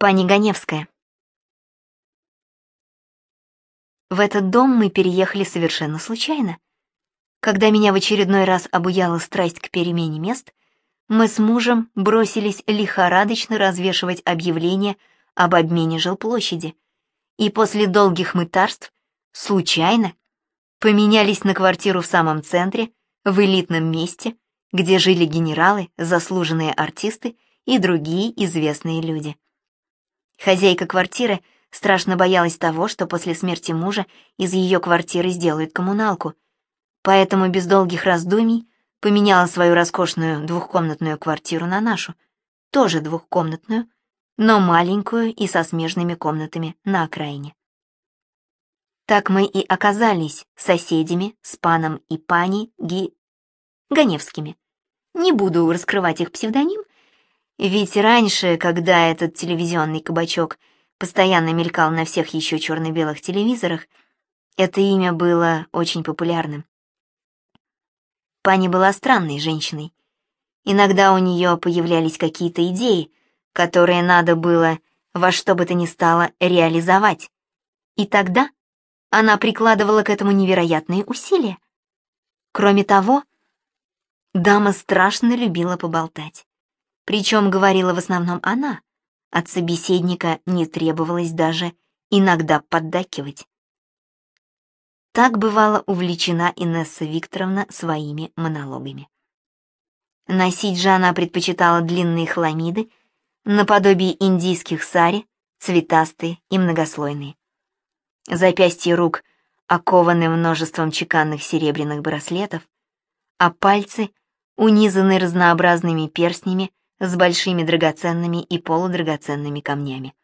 Пани Ганевская. В этот дом мы переехали совершенно случайно. Когда меня в очередной раз обуяла страсть к перемене мест, мы с мужем бросились лихорадочно развешивать объявления об обмене жилплощади, и после долгих мытарств, случайно, поменялись на квартиру в самом центре, в элитном месте, где жили генералы, заслуженные артисты и другие известные люди. Хозяйка квартиры страшно боялась того, что после смерти мужа из ее квартиры сделают коммуналку, поэтому без долгих раздумий поменяла свою роскошную двухкомнатную квартиру на нашу, тоже двухкомнатную, но маленькую и со смежными комнатами на окраине. Так мы и оказались соседями с паном и пани Ги... Ганевскими. Не буду раскрывать их псевдоним, ведь раньше, когда этот телевизионный кабачок постоянно мелькал на всех еще черно-белых телевизорах, это имя было очень популярным. Пани была странной женщиной. Иногда у нее появлялись какие-то идеи, которые надо было во что бы то ни стало реализовать. И тогда она прикладывала к этому невероятные усилия. Кроме того, дама страшно любила поболтать. Причем говорила в основном она. От собеседника не требовалось даже иногда поддакивать. Так бывала увлечена Инесса Викторовна своими монологами. Носить же она предпочитала длинные хламиды, наподобие индийских сари, цветастые и многослойные. Запястья рук окованы множеством чеканных серебряных браслетов, а пальцы унизаны разнообразными перстнями с большими драгоценными и полудрагоценными камнями.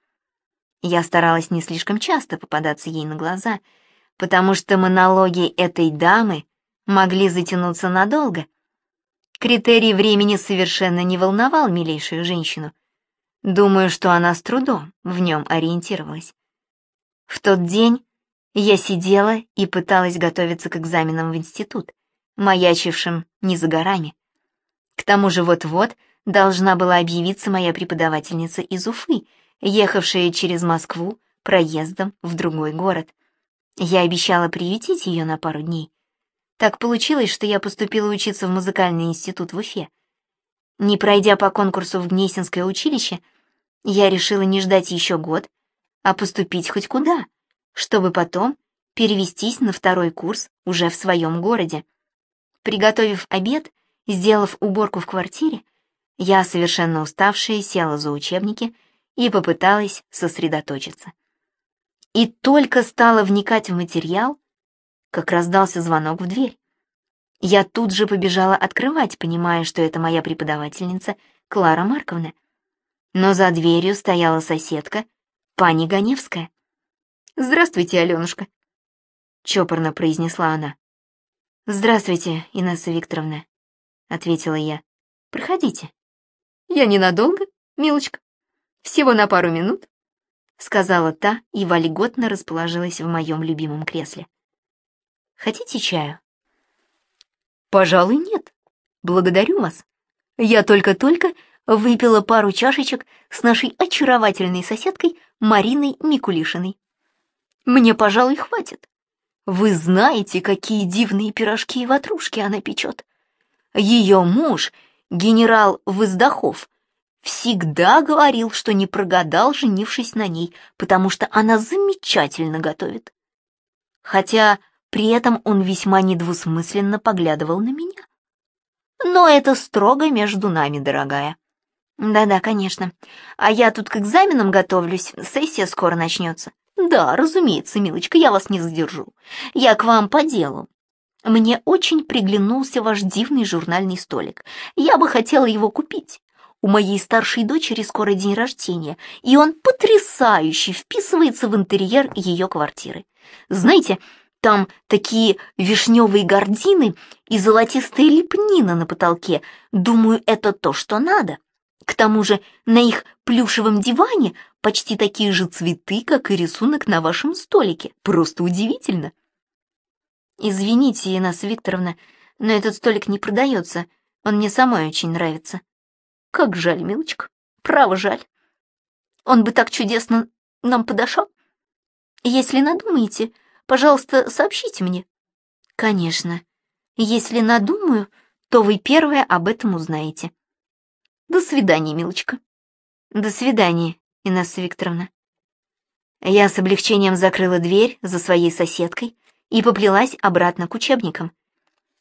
Я старалась не слишком часто попадаться ей на глаза — потому что монологи этой дамы могли затянуться надолго. Критерий времени совершенно не волновал милейшую женщину. Думаю, что она с трудом в нем ориентировалась. В тот день я сидела и пыталась готовиться к экзаменам в институт, маячившим не за горами. К тому же вот-вот должна была объявиться моя преподавательница из Уфы, ехавшая через Москву проездом в другой город — я обещала приютить ее на пару дней. Так получилось, что я поступила учиться в музыкальный институт в Уфе. Не пройдя по конкурсу в Гнесинское училище, я решила не ждать еще год, а поступить хоть куда, чтобы потом перевестись на второй курс уже в своем городе. Приготовив обед, сделав уборку в квартире, я, совершенно уставшая, села за учебники и попыталась сосредоточиться. И только стала вникать в материал, как раздался звонок в дверь. Я тут же побежала открывать, понимая, что это моя преподавательница Клара Марковна. Но за дверью стояла соседка, пани Ганевская. «Здравствуйте, Аленушка», — чопорно произнесла она. «Здравствуйте, Инесса Викторовна», — ответила я. «Проходите». «Я ненадолго, милочка. Всего на пару минут. — сказала та и вольготно расположилась в моем любимом кресле. «Хотите чаю?» «Пожалуй, нет. Благодарю вас. Я только-только выпила пару чашечек с нашей очаровательной соседкой Мариной Микулишиной. Мне, пожалуй, хватит. Вы знаете, какие дивные пирожки и ватрушки она печет. Ее муж, генерал Воздахов, всегда говорил, что не прогадал, женившись на ней, потому что она замечательно готовит. Хотя при этом он весьма недвусмысленно поглядывал на меня. Но это строго между нами, дорогая. Да-да, конечно. А я тут к экзаменам готовлюсь, сессия скоро начнется. Да, разумеется, милочка, я вас не задержу. Я к вам по делу. Мне очень приглянулся ваш дивный журнальный столик. Я бы хотела его купить. У моей старшей дочери скоро день рождения, и он потрясающе вписывается в интерьер ее квартиры. Знаете, там такие вишневые гардины и золотистая лепнина на потолке. Думаю, это то, что надо. К тому же на их плюшевом диване почти такие же цветы, как и рисунок на вашем столике. Просто удивительно. Извините, Инесса Викторовна, но этот столик не продается. Он мне самой очень нравится. Как жаль, милочка, право жаль. Он бы так чудесно нам подошел. Если надумаете, пожалуйста, сообщите мне. Конечно. Если надумаю, то вы первая об этом узнаете. До свидания, милочка. До свидания, Инесса Викторовна. Я с облегчением закрыла дверь за своей соседкой и поплелась обратно к учебникам.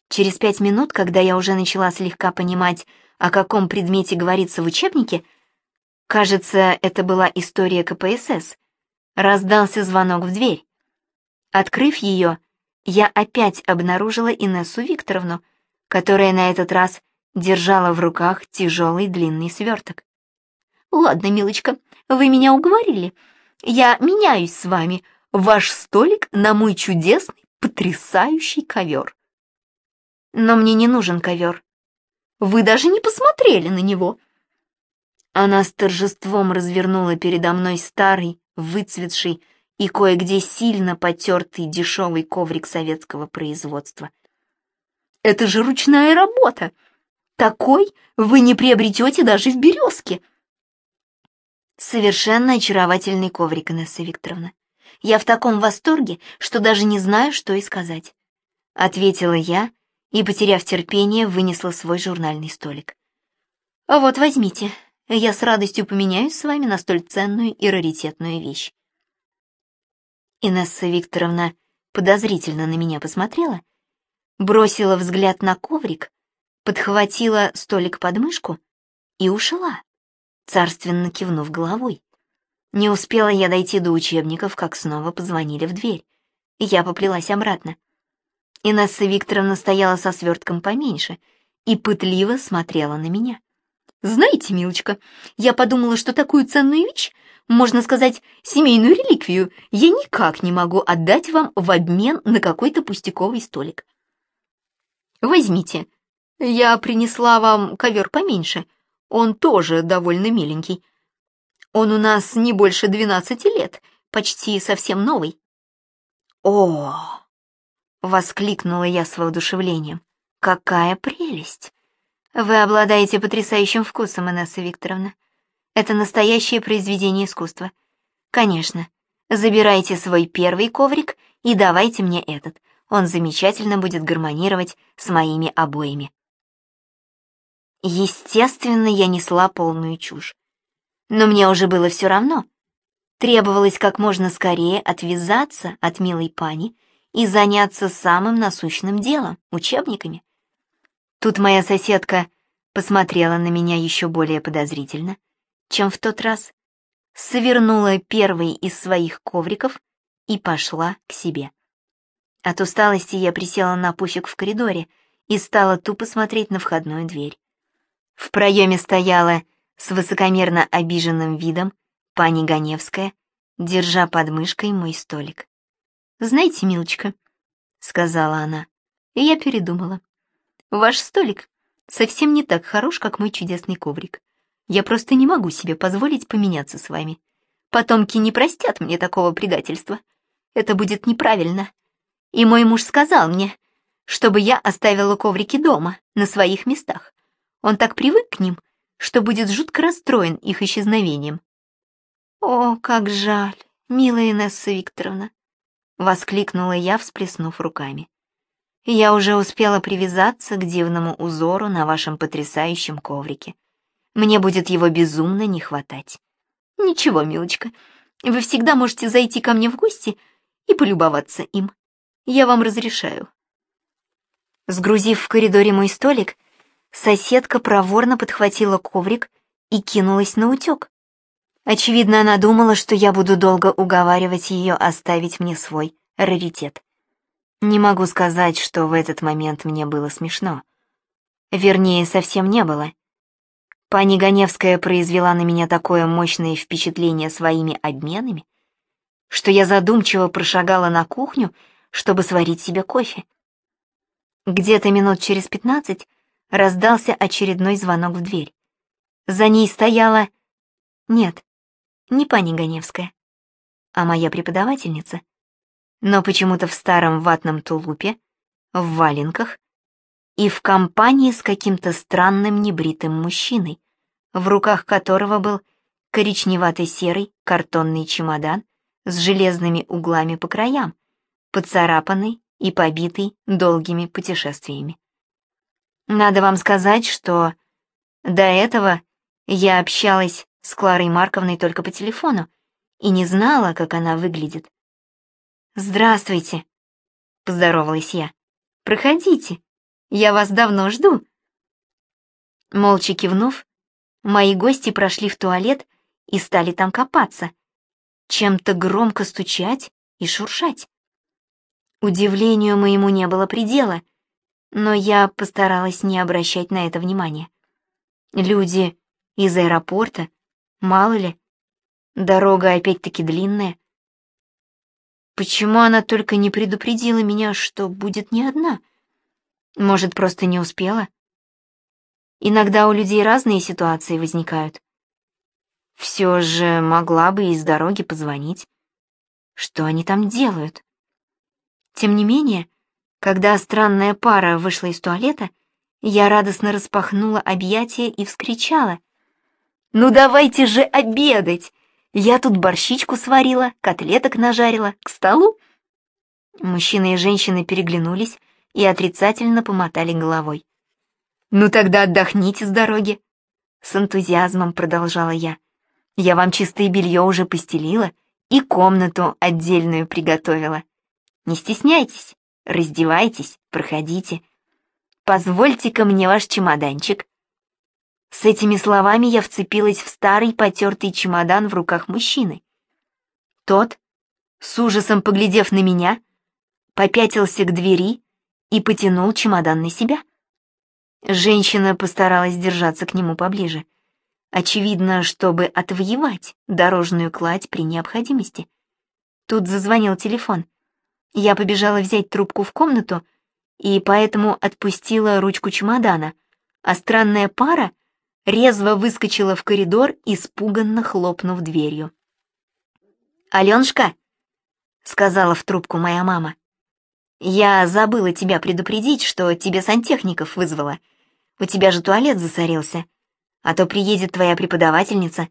Через пять минут, когда я уже начала слегка понимать, о каком предмете говорится в учебнике, кажется, это была история КПСС, раздался звонок в дверь. Открыв ее, я опять обнаружила Инессу Викторовну, которая на этот раз держала в руках тяжелый длинный сверток. «Ладно, милочка, вы меня уговорили. Я меняюсь с вами. Ваш столик на мой чудесный, потрясающий ковер». «Но мне не нужен ковер. Вы даже не посмотрели на него». Она с торжеством развернула передо мной старый, выцветший и кое-где сильно потертый дешевый коврик советского производства. «Это же ручная работа! Такой вы не приобретете даже в «Березке». Совершенно очаровательный коврик, Инесса Викторовна. Я в таком восторге, что даже не знаю, что и сказать. Ответила я и, потеряв терпение, вынесла свой журнальный столик. А вот возьмите, я с радостью поменяюсь с вами на столь ценную и раритетную вещь. Инесса Викторовна подозрительно на меня посмотрела, бросила взгляд на коврик, подхватила столик под мышку и ушла царственно кивнув головой. Не успела я дойти до учебников, как снова позвонили в дверь, и я поплелась обратно. Инесса Викторовна стояла со свертком поменьше и пытливо смотрела на меня. «Знаете, милочка, я подумала, что такую ценную вещь, можно сказать, семейную реликвию, я никак не могу отдать вам в обмен на какой-то пустяковый столик. Возьмите, я принесла вам ковер поменьше, он тоже довольно миленький. Он у нас не больше двенадцати лет, почти совсем новый. О! воскликнула я с воодушевлением. Какая прелесть! Вы обладаете потрясающим вкусом, Инесса Викторовна. Это настоящее произведение искусства. Конечно. Забирайте свой первый коврик и давайте мне этот. Он замечательно будет гармонировать с моими обоями. Естественно, я несла полную чушь. Но мне уже было все равно. Требовалось как можно скорее отвязаться от милой пани и заняться самым насущным делом — учебниками. Тут моя соседка посмотрела на меня еще более подозрительно, чем в тот раз, свернула первый из своих ковриков и пошла к себе. От усталости я присела на пуфик в коридоре и стала тупо смотреть на входную дверь. В проеме стояла с высокомерно обиженным видом пани Ганевская, держа под мышкой мой столик. «Знаете, милочка», — сказала она, — я передумала. «Ваш столик совсем не так хорош, как мой чудесный коврик. Я просто не могу себе позволить поменяться с вами. Потомки не простят мне такого предательства. Это будет неправильно. И мой муж сказал мне, чтобы я оставила коврики дома, на своих местах. Он так привык к ним, что будет жутко расстроен их исчезновением. «О, как жаль, милая Инесса Викторовна!» — воскликнула я, всплеснув руками. «Я уже успела привязаться к дивному узору на вашем потрясающем коврике. Мне будет его безумно не хватать. Ничего, милочка, вы всегда можете зайти ко мне в гости и полюбоваться им. Я вам разрешаю». Сгрузив в коридоре мой столик, соседка проворно подхватила коврик и кинулась на утек. Очевидно, она думала, что я буду долго уговаривать ее оставить мне свой раритет. Не могу сказать, что в этот момент мне было смешно. Вернее, совсем не было. Пани Ганевская произвела на меня такое мощное впечатление своими обменами, что я задумчиво прошагала на кухню, чтобы сварить себе кофе. Где-то минут через пятнадцать раздался очередной звонок в дверь. За ней стояла... Нет, не пани Ганевская, а моя преподавательница. Но почему-то в старом ватном тулупе, в валенках и в компании с каким-то странным небритым мужчиной, в руках которого был коричневато-серый картонный чемодан с железными углами по краям, поцарапанный и побитый долгими путешествиями. Надо вам сказать, что до этого я общалась с Кларой Марковной только по телефону и не знала, как она выглядит. «Здравствуйте», — поздоровалась я. «Проходите, я вас давно жду». Молча кивнув, мои гости прошли в туалет и стали там копаться, чем-то громко стучать и шуршать. Удивлению моему не было предела, но я постаралась не обращать на это внимания. Люди из аэропорта, мало ли, дорога опять-таки длинная. Почему она только не предупредила меня, что будет не одна? Может, просто не успела? Иногда у людей разные ситуации возникают. Все же могла бы из дороги позвонить. Что они там делают? Тем не менее, когда странная пара вышла из туалета, я радостно распахнула объятия и вскричала. «Ну давайте же обедать! Я тут борщичку сварила, котлеток нажарила. К столу?» Мужчины и женщины переглянулись и отрицательно помотали головой. «Ну тогда отдохните с дороги!» С энтузиазмом продолжала я. «Я вам чистое белье уже постелила и комнату отдельную приготовила. Не стесняйтесь, раздевайтесь, проходите. Позвольте-ка мне ваш чемоданчик». С этими словами я вцепилась в старый потертый чемодан в руках мужчины. Тот, с ужасом поглядев на меня, попятился к двери и потянул чемодан на себя. Женщина постаралась держаться к нему поближе. Очевидно, чтобы отвоевать дорожную кладь при необходимости. Тут зазвонил телефон. Я побежала взять трубку в комнату и поэтому отпустила ручку чемодана, а странная пара резво выскочила в коридор, испуганно хлопнув дверью. «Аленушка», — сказала в трубку моя мама, — «я забыла тебя предупредить, что тебе сантехников вызвала. У тебя же туалет засорился, а то приедет твоя преподавательница,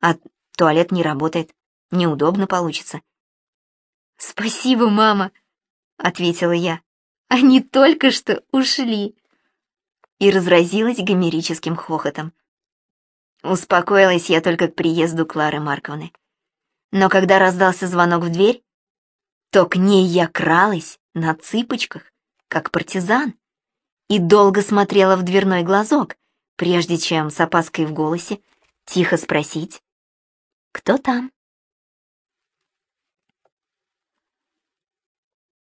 а туалет не работает, неудобно получится. «Спасибо, мама», — ответила я. «Они только что ушли». И разразилась гомерическим хохотом. Успокоилась я только к приезду Клары Марковны. Но когда раздался звонок в дверь, то к ней я кралась на цыпочках, как партизан, и долго смотрела в дверной глазок, прежде чем с опаской в голосе тихо спросить «Кто там?».